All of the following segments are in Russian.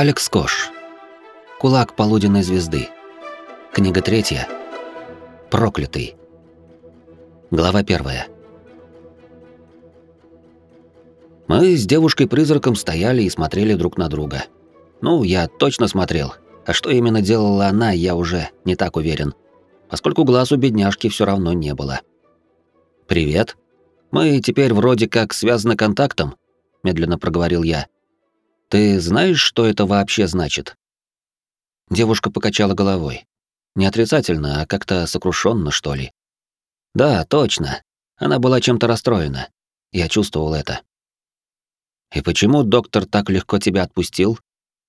Алекс Кош. Кулак полуденной звезды. Книга третья. Проклятый. Глава первая. Мы с девушкой-призраком стояли и смотрели друг на друга. Ну, я точно смотрел. А что именно делала она, я уже не так уверен, поскольку глаз у бедняжки все равно не было. «Привет. Мы теперь вроде как связаны контактом», — медленно проговорил я. Ты знаешь, что это вообще значит? Девушка покачала головой. Не отрицательно, а как-то сокрушенно, что ли. Да, точно. Она была чем-то расстроена. Я чувствовал это. И почему доктор так легко тебя отпустил?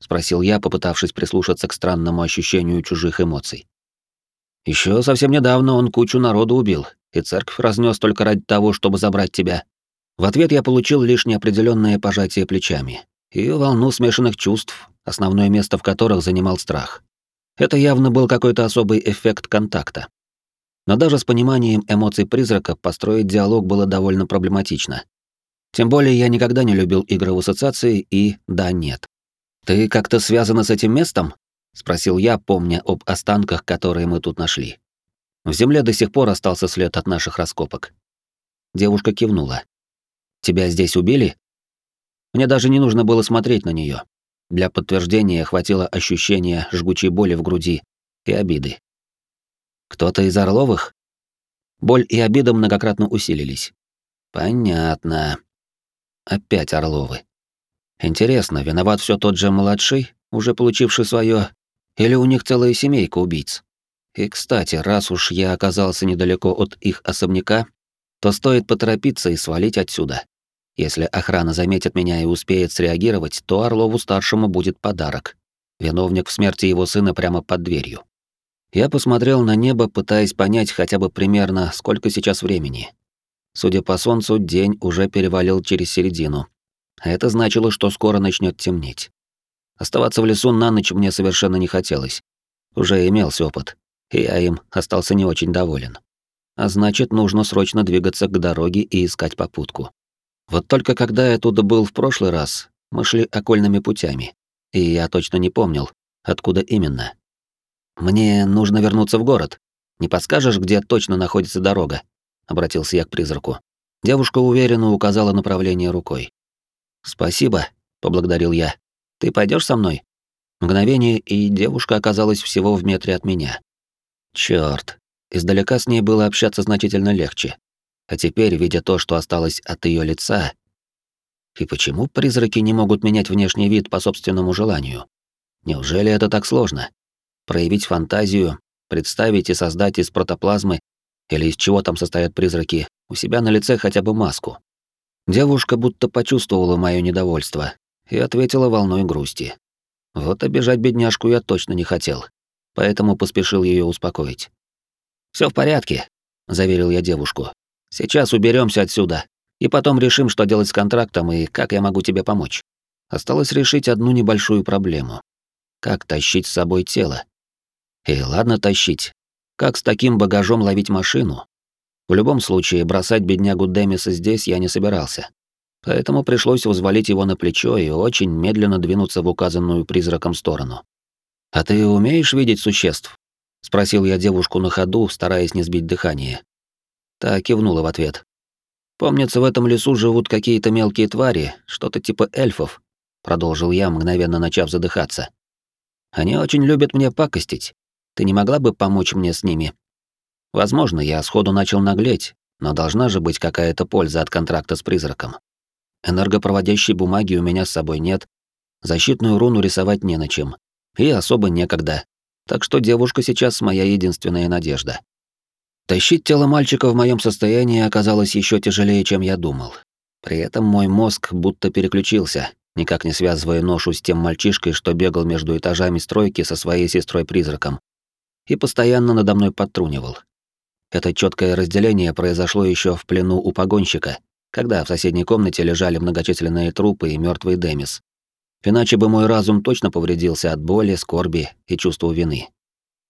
спросил я, попытавшись прислушаться к странному ощущению чужих эмоций. Еще совсем недавно он кучу народу убил, и церковь разнес только ради того, чтобы забрать тебя. В ответ я получил лишь неопределенное пожатие плечами и волну смешанных чувств, основное место в которых занимал страх. Это явно был какой-то особый эффект контакта. Но даже с пониманием эмоций призрака построить диалог было довольно проблематично. Тем более я никогда не любил игры в ассоциации и «да-нет». «Ты как-то связана с этим местом?» — спросил я, помня об останках, которые мы тут нашли. В земле до сих пор остался след от наших раскопок. Девушка кивнула. «Тебя здесь убили?» Мне даже не нужно было смотреть на нее. Для подтверждения хватило ощущения жгучей боли в груди и обиды. Кто-то из Орловых? Боль и обида многократно усилились. Понятно. Опять Орловы. Интересно, виноват все тот же младший, уже получивший свое, или у них целая семейка убийц? И, кстати, раз уж я оказался недалеко от их особняка, то стоит поторопиться и свалить отсюда. Если охрана заметит меня и успеет среагировать, то Орлову-старшему будет подарок. Виновник в смерти его сына прямо под дверью. Я посмотрел на небо, пытаясь понять хотя бы примерно, сколько сейчас времени. Судя по солнцу, день уже перевалил через середину. А это значило, что скоро начнет темнеть. Оставаться в лесу на ночь мне совершенно не хотелось. Уже имелся опыт, и я им остался не очень доволен. А значит, нужно срочно двигаться к дороге и искать попутку. Вот только когда я туда был в прошлый раз, мы шли окольными путями, и я точно не помнил, откуда именно. «Мне нужно вернуться в город. Не подскажешь, где точно находится дорога?» — обратился я к призраку. Девушка уверенно указала направление рукой. «Спасибо», — поблагодарил я. «Ты пойдешь со мной?» Мгновение, и девушка оказалась всего в метре от меня. Чёрт, издалека с ней было общаться значительно легче. А теперь, видя то, что осталось от ее лица... И почему призраки не могут менять внешний вид по собственному желанию? Неужели это так сложно? Проявить фантазию, представить и создать из протоплазмы или из чего там состоят призраки, у себя на лице хотя бы маску. Девушка будто почувствовала мое недовольство и ответила волной грусти. Вот обижать бедняжку я точно не хотел, поэтому поспешил ее успокоить. Все в порядке», — заверил я девушку. Сейчас уберемся отсюда, и потом решим, что делать с контрактом и как я могу тебе помочь. Осталось решить одну небольшую проблему. Как тащить с собой тело? И ладно тащить. Как с таким багажом ловить машину? В любом случае, бросать беднягу Демиса здесь я не собирался. Поэтому пришлось взвалить его на плечо и очень медленно двинуться в указанную призраком сторону. «А ты умеешь видеть существ?» — спросил я девушку на ходу, стараясь не сбить дыхание. Та кивнула в ответ. «Помнится, в этом лесу живут какие-то мелкие твари, что-то типа эльфов», — продолжил я, мгновенно начав задыхаться. «Они очень любят мне пакостить. Ты не могла бы помочь мне с ними?» Возможно, я сходу начал наглеть, но должна же быть какая-то польза от контракта с призраком. Энергопроводящей бумаги у меня с собой нет, защитную руну рисовать не на чем, и особо некогда. Так что девушка сейчас моя единственная надежда. Тащить тело мальчика в моем состоянии оказалось еще тяжелее, чем я думал. При этом мой мозг будто переключился, никак не связывая ношу с тем мальчишкой, что бегал между этажами стройки со своей сестрой-призраком, и постоянно надо мной подтрунивал. Это четкое разделение произошло еще в плену у погонщика, когда в соседней комнате лежали многочисленные трупы и мертвый Демис. Иначе бы мой разум точно повредился от боли, скорби и чувства вины.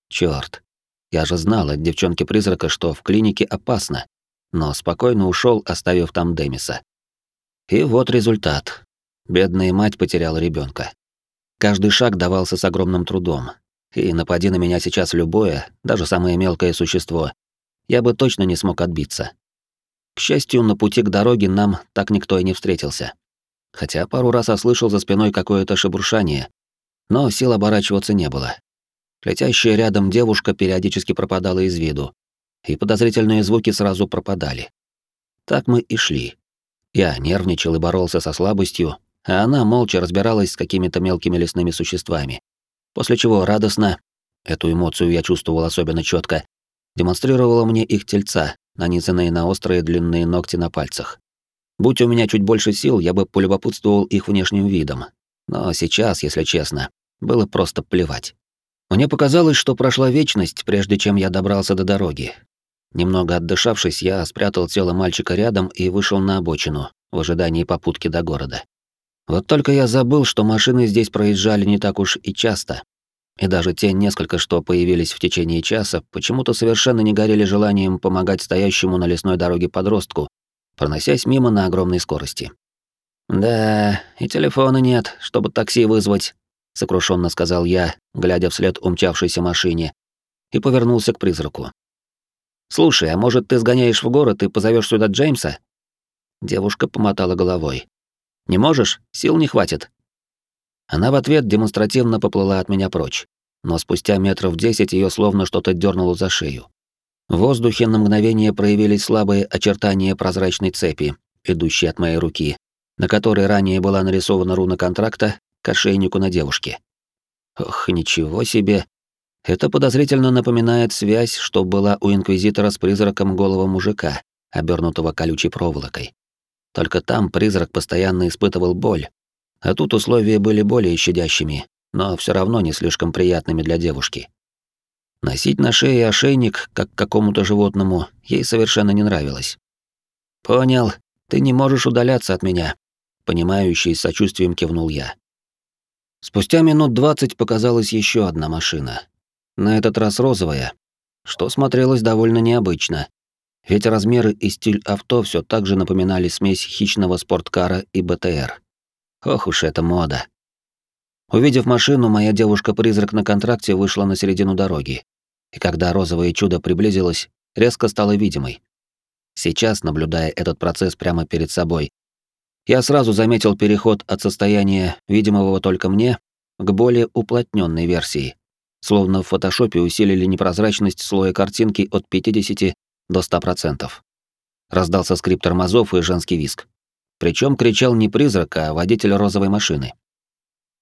Черт, я же знал от девчонки-призрака, что в клинике опасно, но спокойно ушел, оставив там Демиса. И вот результат. Бедная мать потеряла ребенка. Каждый шаг давался с огромным трудом. И напади на меня сейчас любое, даже самое мелкое существо, я бы точно не смог отбиться. К счастью, на пути к дороге нам так никто и не встретился. Хотя пару раз ослышал за спиной какое-то шебуршание, но сил оборачиваться не было. Летящая рядом девушка периодически пропадала из виду, и подозрительные звуки сразу пропадали. Так мы и шли. Я нервничал и боролся со слабостью, а она молча разбиралась с какими-то мелкими лесными существами. После чего радостно, эту эмоцию я чувствовал особенно четко, демонстрировала мне их тельца, нанизанные на острые длинные ногти на пальцах. Будь у меня чуть больше сил, я бы полюбопытствовал их внешним видом. Но сейчас, если честно, было просто плевать. Мне показалось, что прошла вечность, прежде чем я добрался до дороги. Немного отдышавшись, я спрятал тело мальчика рядом и вышел на обочину, в ожидании попутки до города. Вот только я забыл, что машины здесь проезжали не так уж и часто. И даже те несколько, что появились в течение часа, почему-то совершенно не горели желанием помогать стоящему на лесной дороге подростку, проносясь мимо на огромной скорости. «Да, и телефона нет, чтобы такси вызвать», — сокрушенно сказал я, глядя вслед умчавшейся машине, и повернулся к призраку. «Слушай, а может, ты сгоняешь в город и позовешь сюда Джеймса?» Девушка помотала головой. Не можешь? Сил не хватит. Она в ответ демонстративно поплыла от меня прочь, но спустя метров десять ее словно что-то дернуло за шею. В воздухе на мгновение проявились слабые очертания прозрачной цепи, идущей от моей руки, на которой ранее была нарисована руна контракта к ошейнику на девушке. Ох, ничего себе. Это подозрительно напоминает связь, что была у инквизитора с призраком голого мужика, обернутого колючей проволокой. Только там призрак постоянно испытывал боль, а тут условия были более щадящими, но все равно не слишком приятными для девушки. Носить на шее ошейник, как какому-то животному, ей совершенно не нравилось. «Понял, ты не можешь удаляться от меня», — понимающий с сочувствием кивнул я. Спустя минут двадцать показалась еще одна машина. На этот раз розовая, что смотрелось довольно необычно, ведь размеры и стиль авто все так же напоминали смесь хищного спорткара и БТР. Ох уж эта мода. Увидев машину, моя девушка-призрак на контракте вышла на середину дороги. И когда розовое чудо приблизилось, резко стало видимой. Сейчас, наблюдая этот процесс прямо перед собой, я сразу заметил переход от состояния, видимого только мне, к более уплотненной версии. Словно в фотошопе усилили непрозрачность слоя картинки от 50 до 100%. Раздался скрип тормозов и женский виск. Причем кричал не призрак, а водитель розовой машины.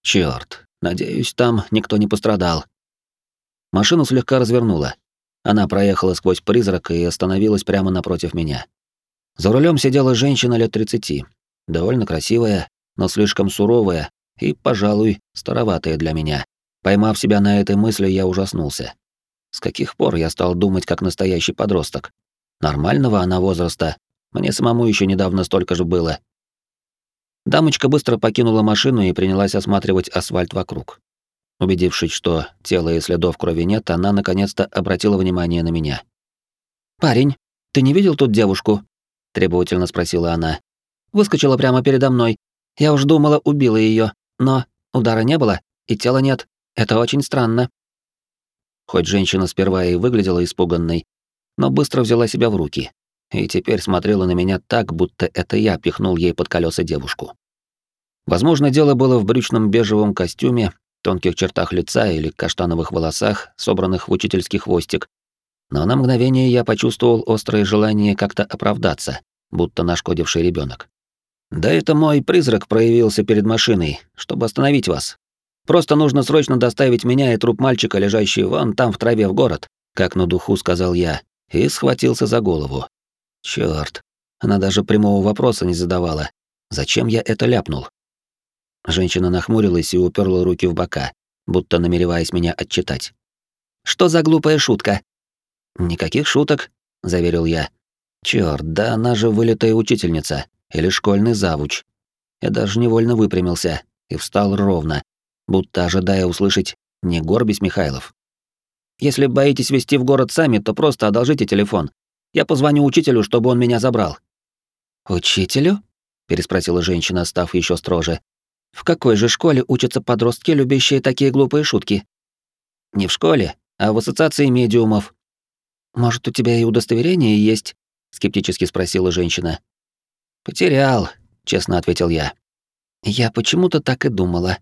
Черт, надеюсь, там никто не пострадал. Машину слегка развернула. Она проехала сквозь призрака и остановилась прямо напротив меня. За рулем сидела женщина лет 30, довольно красивая, но слишком суровая и, пожалуй, староватая для меня. Поймав себя на этой мысли, я ужаснулся. С каких пор я стал думать как настоящий подросток? Нормального она возраста. Мне самому еще недавно столько же было. Дамочка быстро покинула машину и принялась осматривать асфальт вокруг. Убедившись, что тела и следов крови нет, она наконец-то обратила внимание на меня. «Парень, ты не видел тут девушку?» — требовательно спросила она. «Выскочила прямо передо мной. Я уж думала, убила ее, но удара не было, и тела нет. Это очень странно». Хоть женщина сперва и выглядела испуганной, но быстро взяла себя в руки и теперь смотрела на меня так, будто это я пихнул ей под колеса девушку. Возможно, дело было в брючном бежевом костюме, тонких чертах лица или каштановых волосах, собранных в учительский хвостик, но на мгновение я почувствовал острое желание как-то оправдаться, будто нашкодивший ребенок. Да это мой призрак проявился перед машиной, чтобы остановить вас. Просто нужно срочно доставить меня и труп мальчика, лежащий вон там в траве в город, как на духу сказал я, и схватился за голову. Чёрт, она даже прямого вопроса не задавала. Зачем я это ляпнул? Женщина нахмурилась и уперла руки в бока, будто намереваясь меня отчитать. Что за глупая шутка? Никаких шуток, заверил я. Чёрт, да она же вылитая учительница или школьный завуч. Я даже невольно выпрямился и встал ровно, будто ожидая услышать «не горбись, Михайлов». «Если боитесь вести в город сами, то просто одолжите телефон. Я позвоню учителю, чтобы он меня забрал». «Учителю?» — переспросила женщина, став еще строже. В какой же школе учатся подростки, любящие такие глупые шутки? Не в школе, а в ассоциации медиумов. Может, у тебя и удостоверение есть? скептически спросила женщина. Потерял, честно ответил я. Я почему-то так и думала.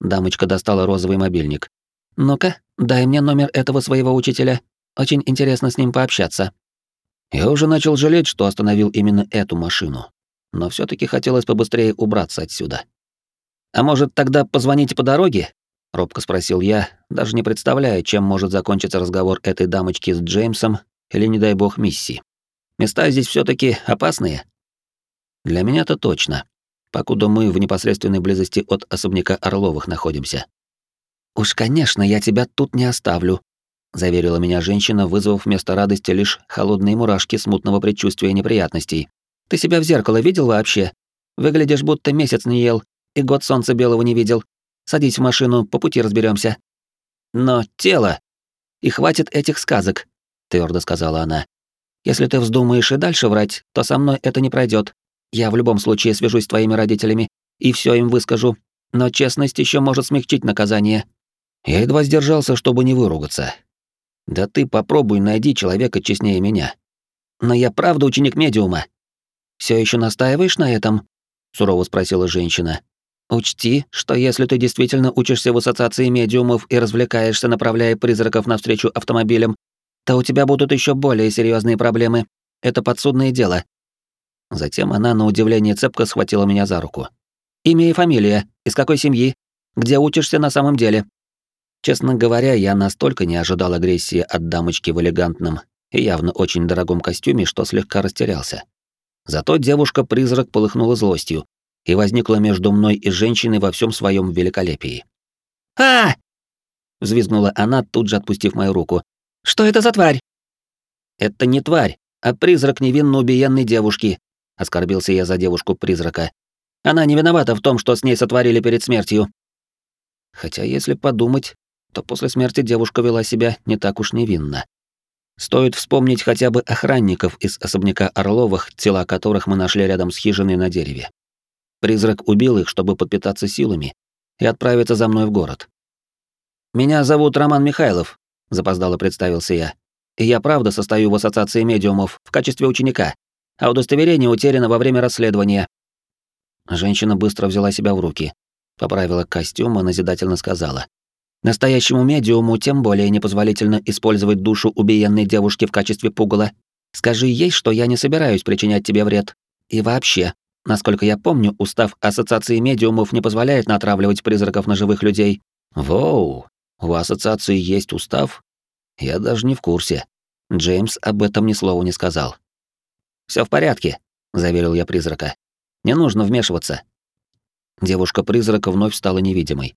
Дамочка достала розовый мобильник. Ну-ка, дай мне номер этого своего учителя. Очень интересно с ним пообщаться. Я уже начал жалеть, что остановил именно эту машину. Но все таки хотелось побыстрее убраться отсюда. «А может, тогда позвоните по дороге?» — робко спросил я, даже не представляя, чем может закончиться разговор этой дамочки с Джеймсом или, не дай бог, Мисси. Места здесь все таки опасные. Для меня-то точно, покуда мы в непосредственной близости от особняка Орловых находимся. «Уж, конечно, я тебя тут не оставлю», — заверила меня женщина, вызвав вместо радости лишь холодные мурашки смутного предчувствия неприятностей. «Ты себя в зеркало видел вообще? Выглядишь, будто месяц не ел, и год солнца белого не видел. Садись в машину, по пути разберемся. Но тело... И хватит этих сказок, твердо сказала она. Если ты вздумаешь и дальше врать, то со мной это не пройдет. Я в любом случае свяжусь с твоими родителями и все им выскажу. Но честность еще может смягчить наказание. Я едва сдержался, чтобы не выругаться. Да ты попробуй найди человека честнее меня. Но я правда ученик медиума. Все еще настаиваешь на этом? сурово спросила женщина. Учти, что если ты действительно учишься в ассоциации медиумов и развлекаешься, направляя призраков навстречу автомобилям, то у тебя будут еще более серьезные проблемы. Это подсудное дело. Затем она на удивление цепко схватила меня за руку. Имя и фамилия, из какой семьи, где учишься на самом деле. Честно говоря, я настолько не ожидал агрессии от дамочки в элегантном и явно очень дорогом костюме, что слегка растерялся. Зато девушка-призрак полыхнула злостью, и возникла между мной и женщиной во всем своем великолепии. «А!» — взвизгнула она, тут же отпустив мою руку. «Что это за тварь?» «Это не тварь, а призрак невинно убиенной девушки», — оскорбился я за девушку-призрака. «Она не виновата в том, что с ней сотворили перед смертью». Хотя, если подумать, то после смерти девушка вела себя не так уж невинно. Стоит вспомнить хотя бы охранников из особняка Орловых, тела которых мы нашли рядом с хижиной на дереве. Призрак убил их, чтобы подпитаться силами и отправиться за мной в город. «Меня зовут Роман Михайлов», — запоздало представился я. «И я правда состою в ассоциации медиумов в качестве ученика, а удостоверение утеряно во время расследования». Женщина быстро взяла себя в руки, поправила костюм и назидательно сказала. «Настоящему медиуму тем более непозволительно использовать душу убиенной девушки в качестве пугала. Скажи ей, что я не собираюсь причинять тебе вред. И вообще, Насколько я помню, устав Ассоциации медиумов не позволяет натравливать призраков на живых людей. Воу, у Ассоциации есть устав? Я даже не в курсе. Джеймс об этом ни слова не сказал. Все в порядке», — заверил я призрака. «Не нужно вмешиваться». Девушка-призрака вновь стала невидимой.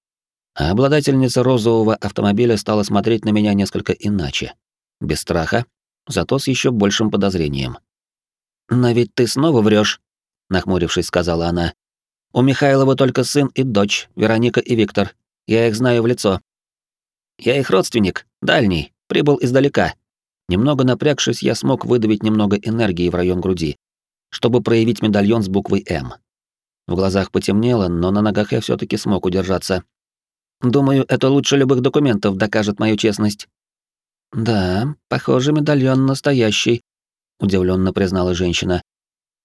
А обладательница розового автомобиля стала смотреть на меня несколько иначе. Без страха, зато с еще большим подозрением. «Но ведь ты снова врешь, нахмурившись, сказала она. У Михайлова только сын и дочь, Вероника и Виктор. Я их знаю в лицо. Я их родственник, дальний, прибыл издалека. Немного напрягшись, я смог выдавить немного энергии в район груди, чтобы проявить медальон с буквой М. В глазах потемнело, но на ногах я все таки смог удержаться. Думаю, это лучше любых документов докажет мою честность. Да, похоже, медальон настоящий, удивленно признала женщина.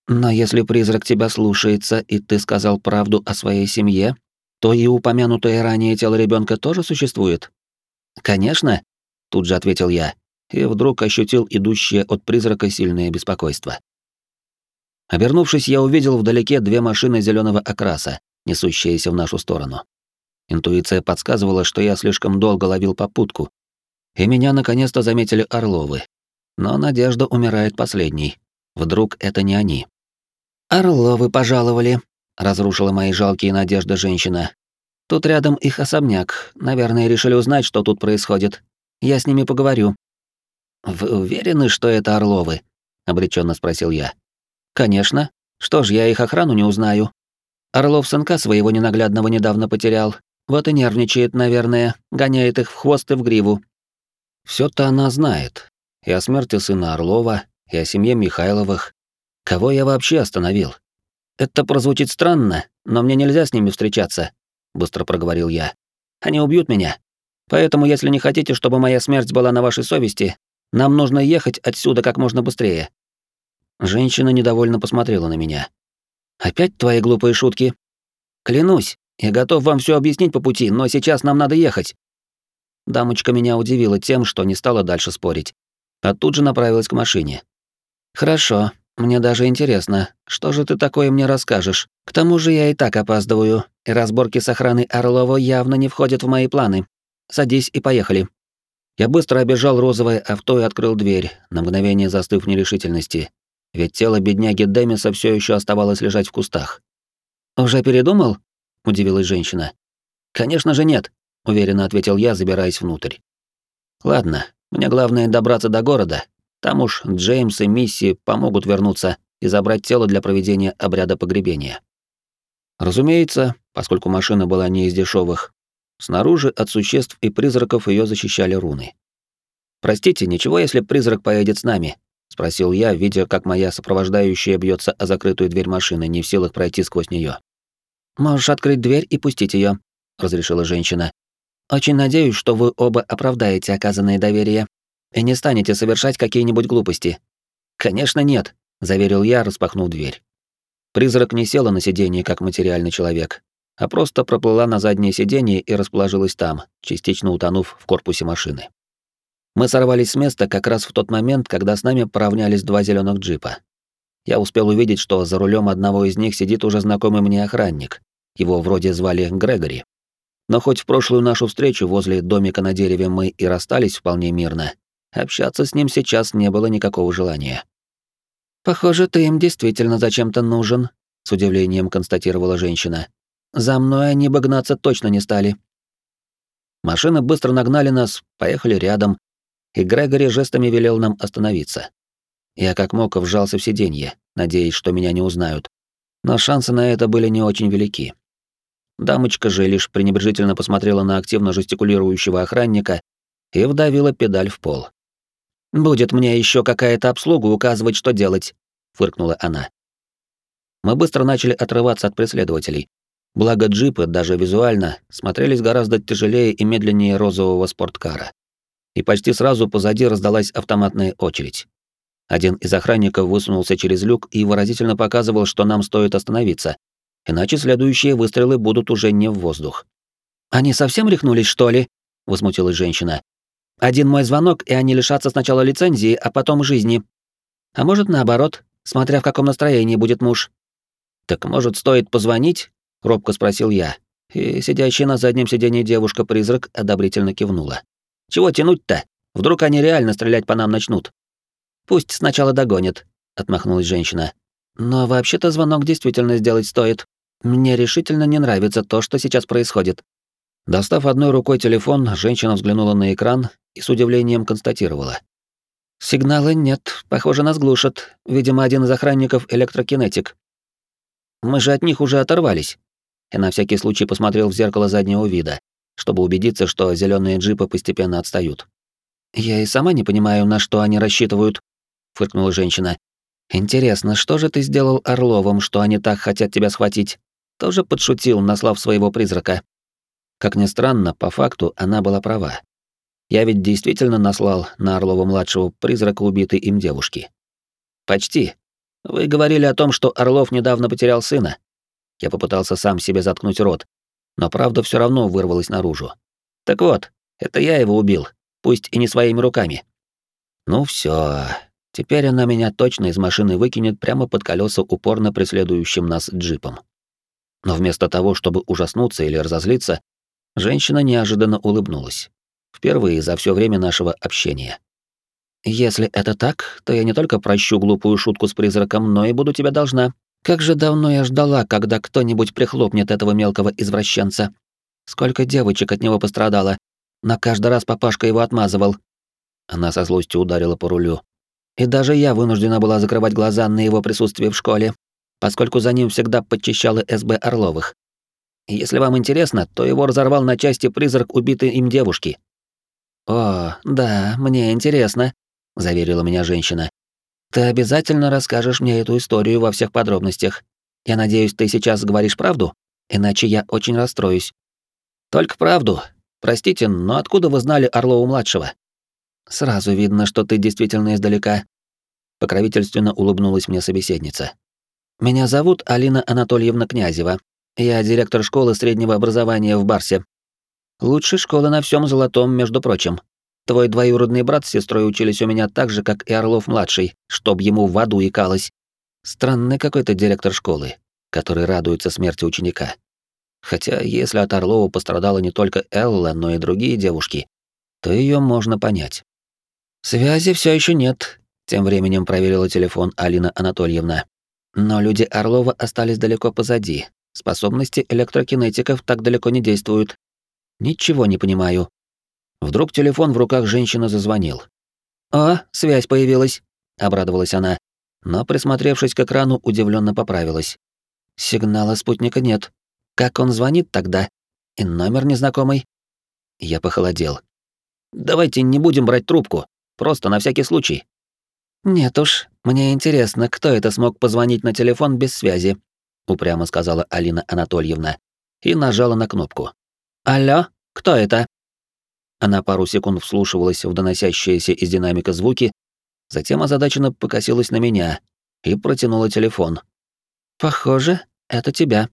Но если призрак тебя слушается, и ты сказал правду о своей семье, то и упомянутое ранее тело ребенка тоже существует. Конечно, тут же ответил я, и вдруг ощутил идущее от призрака сильное беспокойство. Обернувшись, я увидел вдалеке две машины зеленого окраса, несущиеся в нашу сторону. Интуиция подсказывала, что я слишком долго ловил попутку, и меня наконец-то заметили Орловы. Но надежда умирает последней. Вдруг это не они. «Орловы пожаловали», — разрушила мои жалкие надежды женщина. «Тут рядом их особняк. Наверное, решили узнать, что тут происходит. Я с ними поговорю». «Вы уверены, что это Орловы?» — обреченно спросил я. «Конечно. Что ж, я их охрану не узнаю. Орлов сынка своего ненаглядного недавно потерял. Вот и нервничает, наверное, гоняет их в хвост и в гриву». все то она знает. И о смерти сына Орлова, и о семье Михайловых, Кого я вообще остановил? Это прозвучит странно, но мне нельзя с ними встречаться, быстро проговорил я. Они убьют меня. Поэтому, если не хотите, чтобы моя смерть была на вашей совести, нам нужно ехать отсюда как можно быстрее. Женщина недовольно посмотрела на меня. Опять твои глупые шутки? Клянусь, я готов вам все объяснить по пути, но сейчас нам надо ехать. Дамочка меня удивила тем, что не стала дальше спорить, а тут же направилась к машине. Хорошо, мне даже интересно, что же ты такое мне расскажешь? К тому же я и так опаздываю, и разборки с охраной Орлова явно не входят в мои планы. Садись и поехали. Я быстро обежал розовое авто и открыл дверь, на мгновение застыв в нерешительности. Ведь тело бедняги Демиса все еще оставалось лежать в кустах. «Уже передумал?» — удивилась женщина. «Конечно же нет», — уверенно ответил я, забираясь внутрь. «Ладно, мне главное добраться до города, там уж Джеймс и Мисси помогут вернуться и забрать тело для проведения обряда погребения. Разумеется, поскольку машина была не из дешевых, снаружи от существ и призраков ее защищали руны. «Простите, ничего, если призрак поедет с нами?» — спросил я, видя, как моя сопровождающая бьется о закрытую дверь машины, не в силах пройти сквозь нее. «Можешь открыть дверь и пустить ее, разрешила женщина. «Очень надеюсь, что вы оба оправдаете оказанное доверие и не станете совершать какие-нибудь глупости. Конечно, нет, заверил я, распахнув дверь. Призрак не села на сиденье как материальный человек, а просто проплыла на заднее сиденье и расположилась там, частично утонув в корпусе машины. Мы сорвались с места как раз в тот момент, когда с нами поравнялись два зеленых джипа. Я успел увидеть, что за рулем одного из них сидит уже знакомый мне охранник. Его вроде звали Грегори. Но хоть в прошлую нашу встречу возле домика на дереве мы и расстались вполне мирно, Общаться с ним сейчас не было никакого желания. «Похоже, ты им действительно зачем-то нужен», — с удивлением констатировала женщина. «За мной они бы гнаться точно не стали». Машины быстро нагнали нас, поехали рядом, и Грегори жестами велел нам остановиться. Я как мог вжался в сиденье, надеясь, что меня не узнают. Но шансы на это были не очень велики. Дамочка же лишь пренебрежительно посмотрела на активно жестикулирующего охранника и вдавила педаль в пол. Будет мне еще какая-то обслуга указывать, что делать, фыркнула она. Мы быстро начали отрываться от преследователей. Благо джипы, даже визуально, смотрелись гораздо тяжелее и медленнее розового спорткара. И почти сразу позади раздалась автоматная очередь. Один из охранников высунулся через люк и выразительно показывал, что нам стоит остановиться, иначе следующие выстрелы будут уже не в воздух. «Они совсем рехнулись, что ли?» — возмутилась женщина. Один мой звонок, и они лишатся сначала лицензии, а потом жизни. А может, наоборот, смотря в каком настроении будет муж. Так может, стоит позвонить? Робко спросил я. И сидящая на заднем сиденье девушка-призрак одобрительно кивнула. Чего тянуть-то? Вдруг они реально стрелять по нам начнут? Пусть сначала догонят, отмахнулась женщина. Но вообще-то звонок действительно сделать стоит. Мне решительно не нравится то, что сейчас происходит. Достав одной рукой телефон, женщина взглянула на экран и с удивлением констатировала. «Сигнала нет, похоже, нас глушат. Видимо, один из охранников — электрокинетик. Мы же от них уже оторвались». И на всякий случай посмотрел в зеркало заднего вида, чтобы убедиться, что зеленые джипы постепенно отстают. «Я и сама не понимаю, на что они рассчитывают», — фыркнула женщина. «Интересно, что же ты сделал Орловым, что они так хотят тебя схватить?» Тоже подшутил, наслав своего призрака. Как ни странно, по факту она была права. Я ведь действительно наслал на Орлова-младшего призрака убитой им девушки. Почти. Вы говорили о том, что Орлов недавно потерял сына. Я попытался сам себе заткнуть рот, но правда все равно вырвалась наружу. Так вот, это я его убил, пусть и не своими руками. Ну все, теперь она меня точно из машины выкинет прямо под колеса упорно преследующим нас джипом. Но вместо того, чтобы ужаснуться или разозлиться, Женщина неожиданно улыбнулась. Впервые за все время нашего общения. «Если это так, то я не только прощу глупую шутку с призраком, но и буду тебя должна. Как же давно я ждала, когда кто-нибудь прихлопнет этого мелкого извращенца. Сколько девочек от него пострадало. На каждый раз папашка его отмазывал». Она со злостью ударила по рулю. И даже я вынуждена была закрывать глаза на его присутствие в школе, поскольку за ним всегда подчищала СБ Орловых. Если вам интересно, то его разорвал на части призрак убитой им девушки. О, да, мне интересно, заверила меня женщина. Ты обязательно расскажешь мне эту историю во всех подробностях. Я надеюсь, ты сейчас говоришь правду, иначе я очень расстроюсь. Только правду. Простите, но откуда вы знали Орлова-младшего? Сразу видно, что ты действительно издалека. Покровительственно улыбнулась мне собеседница. Меня зовут Алина Анатольевна Князева. Я директор школы среднего образования в Барсе. Лучшей школы на всем Золотом, между прочим. Твой двоюродный брат с сестрой учились у меня так же, как и Орлов-младший, чтоб ему в аду икалось. Странный какой-то директор школы, который радуется смерти ученика. Хотя, если от Орлова пострадала не только Элла, но и другие девушки, то ее можно понять. Связи все еще нет, тем временем проверила телефон Алина Анатольевна. Но люди Орлова остались далеко позади. Способности электрокинетиков так далеко не действуют. Ничего не понимаю. Вдруг телефон в руках женщины зазвонил. «О, связь появилась», — обрадовалась она, но, присмотревшись к экрану, удивленно поправилась. «Сигнала спутника нет. Как он звонит тогда? И номер незнакомый?» Я похолодел. «Давайте не будем брать трубку, просто на всякий случай». «Нет уж, мне интересно, кто это смог позвонить на телефон без связи», упрямо сказала Алина Анатольевна и нажала на кнопку. «Алло, кто это?» Она пару секунд вслушивалась в доносящиеся из динамика звуки, затем озадаченно покосилась на меня и протянула телефон. «Похоже, это тебя».